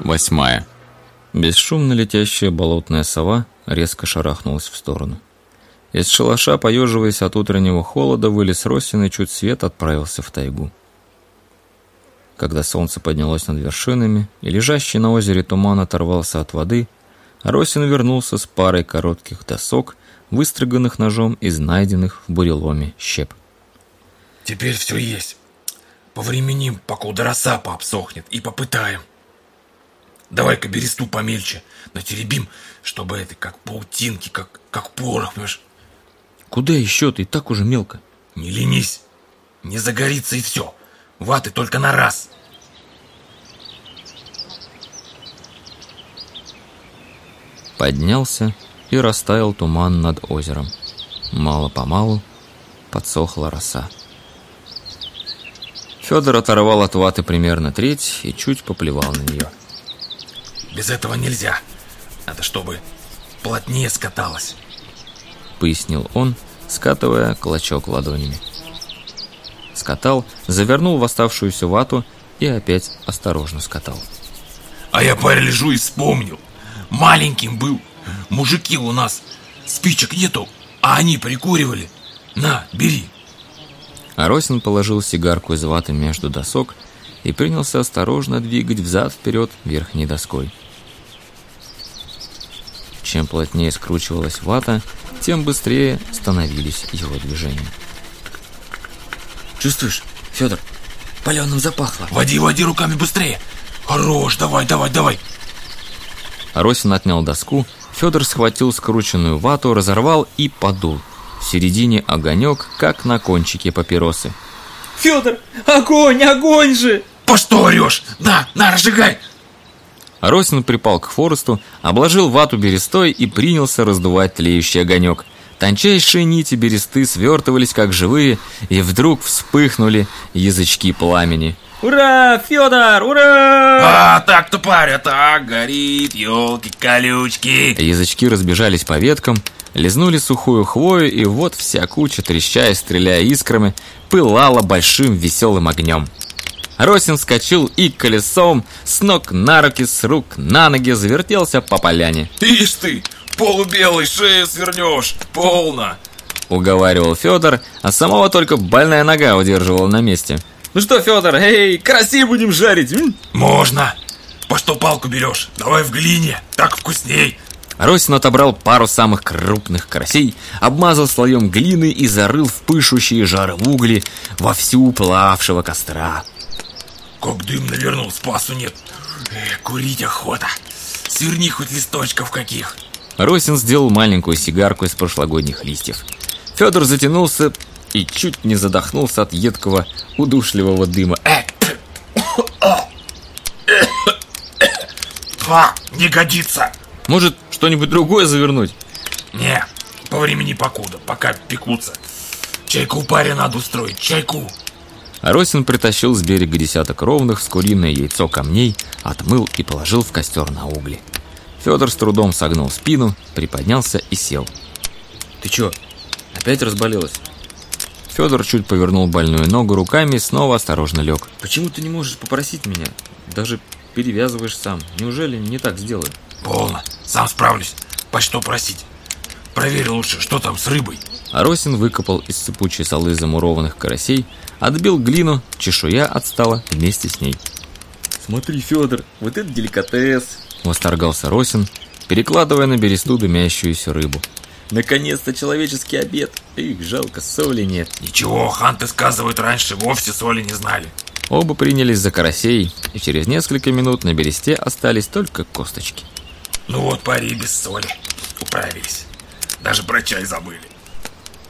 Восьмая. Бесшумно летящая болотная сова резко шарахнулась в сторону. Из шалаша, поеживаясь от утреннего холода, вылез Росин и чуть свет отправился в тайгу. Когда солнце поднялось над вершинами, и лежащий на озере туман оторвался от воды, Росин вернулся с парой коротких досок, выстроганных ножом из найденных в буреломе щеп. «Теперь все есть. Повременим, пока роса пообсохнет, и попытаем. Давай-ка бересту помельче, натеребим, чтобы это как паутинки, как, как порох, понимаешь? Куда еще ты? Так уже мелко. Не ленись. Не загорится и все. Ваты только на раз. Поднялся и растаял туман над озером. Мало-помалу подсохла роса. Федор оторвал от ваты примерно треть и чуть поплевал на нее. Без этого нельзя. Надо, чтобы плотнее скаталось пояснил он, скатывая клочок ладонями. Скатал, завернул в оставшуюся вату и опять осторожно скатал. А я парень лежу и вспомнил. Маленьким был. Мужики у нас. Спичек нету, а они прикуривали. На, бери. Аросин положил сигарку из ваты между досок и принялся осторожно двигать взад-вперед верхней доской. Чем плотнее скручивалась вата, тем быстрее становились его движения. Чувствуешь, Федор? Паленым запахло. Води, води руками быстрее. Хорош, давай, давай, давай. Аросин отнял доску, Федор схватил скрученную вату, разорвал и подул. В середине огонек, как на кончике папиросы. Федор, огонь, огонь же! По что орешь? На, на, разжигай! Росин припал к Форесту, обложил вату берестой и принялся раздувать тлеющий огонек. Тончайшие нити бересты свертывались как живые, и вдруг вспыхнули язычки пламени. «Ура, Федор, ура!» «А, так-то паря, так, горит, елки-колючки!» Язычки разбежались по веткам, лизнули сухую хвою, и вот вся куча, трещая, стреляя искрами, пылала большим веселым огнем. Росин вскочил и колесом с ног на руки, с рук на ноги завертелся по поляне. «Ишь ты, полубелый шею свернешь, полно!» Уговаривал Федор, а самого только больная нога удерживала на месте. «Ну что, Федор, эй, караси будем жарить!» м? «Можно! По что палку берешь? Давай в глине, так вкусней!» Росин отобрал пару самых крупных карасей, обмазал слоем глины и зарыл в пышущие жаром угли вовсю плавшего костра. Как дым навернул, спасу нет. Э, курить охота. Сверни хоть листочков каких. Росин сделал маленькую сигарку из прошлогодних листьев. Федор затянулся и чуть не задохнулся от едкого, удушливого дыма. Э, а, не годится. Может, что-нибудь другое завернуть? Не, по времени покуда, пока пекутся. Чайку паре надо устроить, чайку. Росин притащил с берега десяток ровных с куриное яйцо камней, отмыл и положил в костер на угли. Федор с трудом согнул спину, приподнялся и сел. Ты чё, опять разболелась? Федор чуть повернул больную ногу руками и снова осторожно лег. Почему ты не можешь попросить меня? Даже перевязываешь сам. Неужели не так сделаю? Полно, сам справлюсь. По что просить? Проверь лучше, что там с рыбой. Аросин выкопал из сыпучей солы замурованных карасей, отбил глину, чешуя отстала вместе с ней. Смотри, Федор, вот это деликатес! Восторгался Росин, перекладывая на бересту дымящуюся рыбу. Наконец-то человеческий обед. Их жалко, соли нет. Ничего, ханты сказывают, раньше вовсе соли не знали. Оба принялись за карасей, и через несколько минут на бересте остались только косточки. Ну вот пари без соли. Управились. Даже про чай забыли.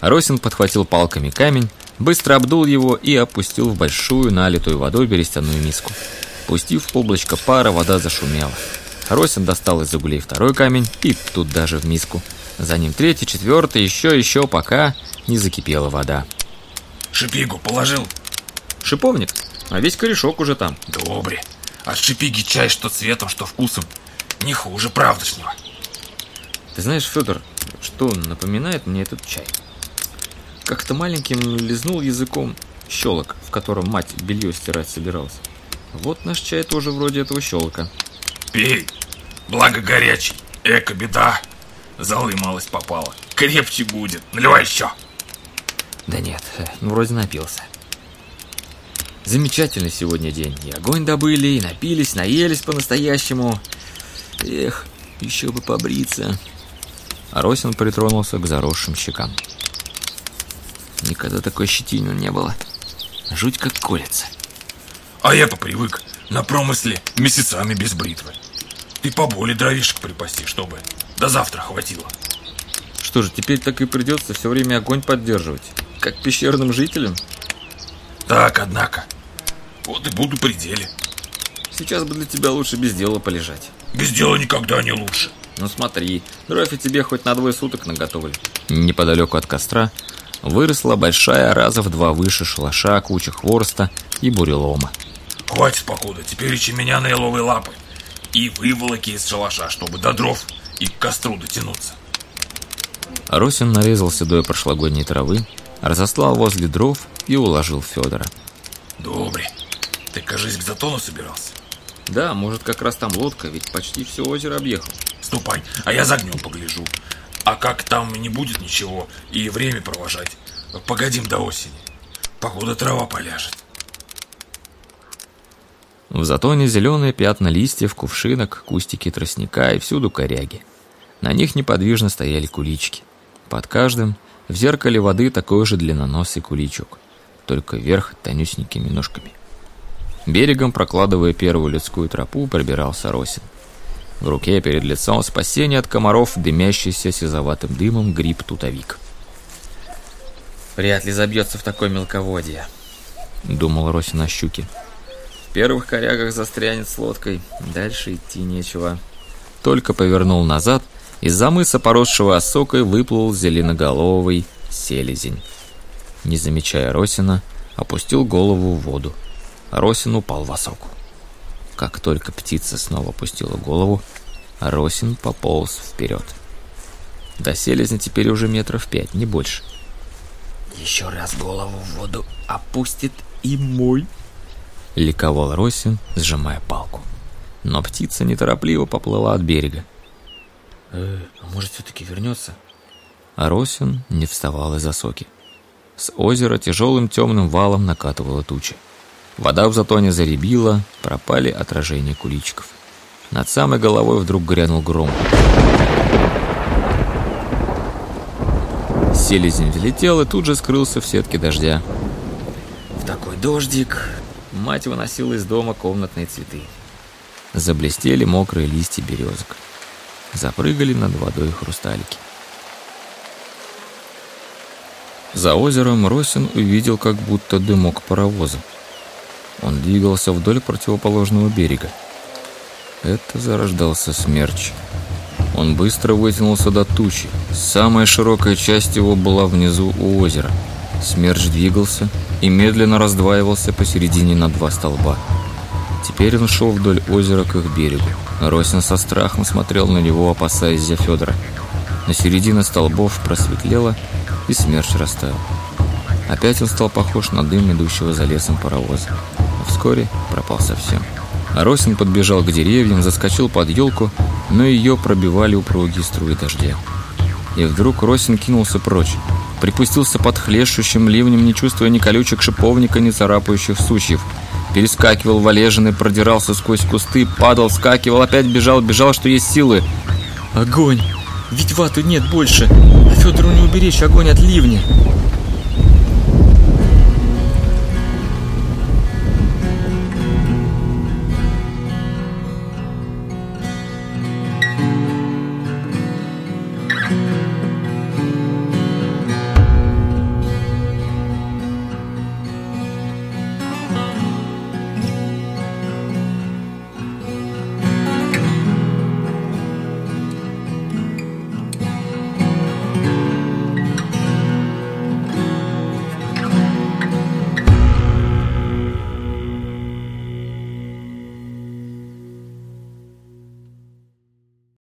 Росин подхватил палками камень, быстро обдул его и опустил в большую налитую водой берестяную миску. Пустив облачко пара, вода зашумела. Росин достал из углей второй камень и тут даже в миску. За ним третий, четвертый, еще, еще, пока не закипела вода. Шипигу положил. Шиповник? А весь корешок уже там. Добре. От шипиги чай что цветом, что вкусом. Не хуже правдышнего. Ты знаешь, Федор, что напоминает мне этот чай? Как-то маленьким лизнул языком щелок, в котором мать белье стирать собиралась. Вот наш чай тоже вроде этого щелока. Пей, благо горячий. Эко, беда. Золы малость попала. Крепче будет. Наливай еще. Да нет, ну вроде напился. Замечательный сегодня день. И огонь добыли, и напились, наелись по-настоящему. Эх, еще бы побриться. Аросин притронулся к заросшим щекам. Никогда такой щетины не было. Жуть как колется. А я попривык на промысле месяцами без бритвы. Ты поболее дровишек припаси, чтобы до завтра хватило. Что же, теперь так и придется все время огонь поддерживать, как пещерным жителям? Так, однако. Вот и буду при деле. Сейчас бы для тебя лучше без дела полежать. Без дела никогда не лучше. Ну смотри, дровь тебе хоть на двое суток наготовили. Неподалеку от костра выросла большая раза в два выше шалаша, куча хворста и бурелома. Хватит покуда, теперь ищи меня на еловые лапы и выволоки из шалаша, чтобы до дров и к костру дотянуться. Росин нарезал седой прошлогодней травы, разослал возле дров и уложил Федора. Добре. Ты, кажись, к затону собирался? Да, может, как раз там лодка, ведь почти все озеро объехал. Ступай, а я за огнем погляжу. А как там не будет ничего и время провожать, погодим до осени. Погода трава поляжет. В затоне зеленые пятна листьев, кувшинок, кустики тростника и всюду коряги. На них неподвижно стояли кулички. Под каждым в зеркале воды такой же длинноносый куличок, только вверх тонюсенькими ножками. Берегом, прокладывая первую людскую тропу, пробирался Росин. В руке перед лицом спасения от комаров, дымящийся сизоватым дымом гриб-тутовик. «Вряд ли забьется в такое мелководье», — думал Росин о щуке. В первых корягах застрянет с лодкой, дальше идти нечего. Только повернул назад, из-за мыса, поросшего осокой, выплыл зеленоголовый селезень. Не замечая Росина, опустил голову в воду. Росин упал в осоку. Как только птица снова опустила голову, Росин пополз вперед. До селезня теперь уже метров пять, не больше. «Еще раз голову в воду опустит и мой!» Ликовал Росин, сжимая палку. Но птица неторопливо поплыла от берега. «Э, а может, все-таки вернется?» А Росин не вставал из осоки. С озера тяжелым темным валом накатывала туча. Вода в затоне заребила, пропали отражения куличиков. Над самой головой вдруг грянул гром. Селезень влетел и тут же скрылся в сетке дождя. В такой дождик мать выносила из дома комнатные цветы. Заблестели мокрые листья березок. Запрыгали над водой хрусталики. За озером Росин увидел как будто дымок паровоза. Он двигался вдоль противоположного берега. Это зарождался смерч. Он быстро вытянулся до тучи. Самая широкая часть его была внизу у озера. Смерч двигался и медленно раздваивался посередине на два столба. Теперь он шел вдоль озера к их берегу. Росин со страхом смотрел на него, опасаясь за Федора. На середине столбов просветлело, и смерч растаял. Опять он стал похож на дым идущего за лесом паровоза. Вскоре пропал совсем. Росин подбежал к деревьям, заскочил под елку, но ее пробивали упругие струи дождя. И вдруг Росин кинулся прочь. Припустился под хлещущим ливнем, не чувствуя ни колючек шиповника, ни царапающих сучьев. Перескакивал валежины, продирался сквозь кусты, падал, скакивал, опять бежал, бежал, что есть силы. Огонь! Ведь ваты нет больше, а Федору не уберечь огонь от ливня.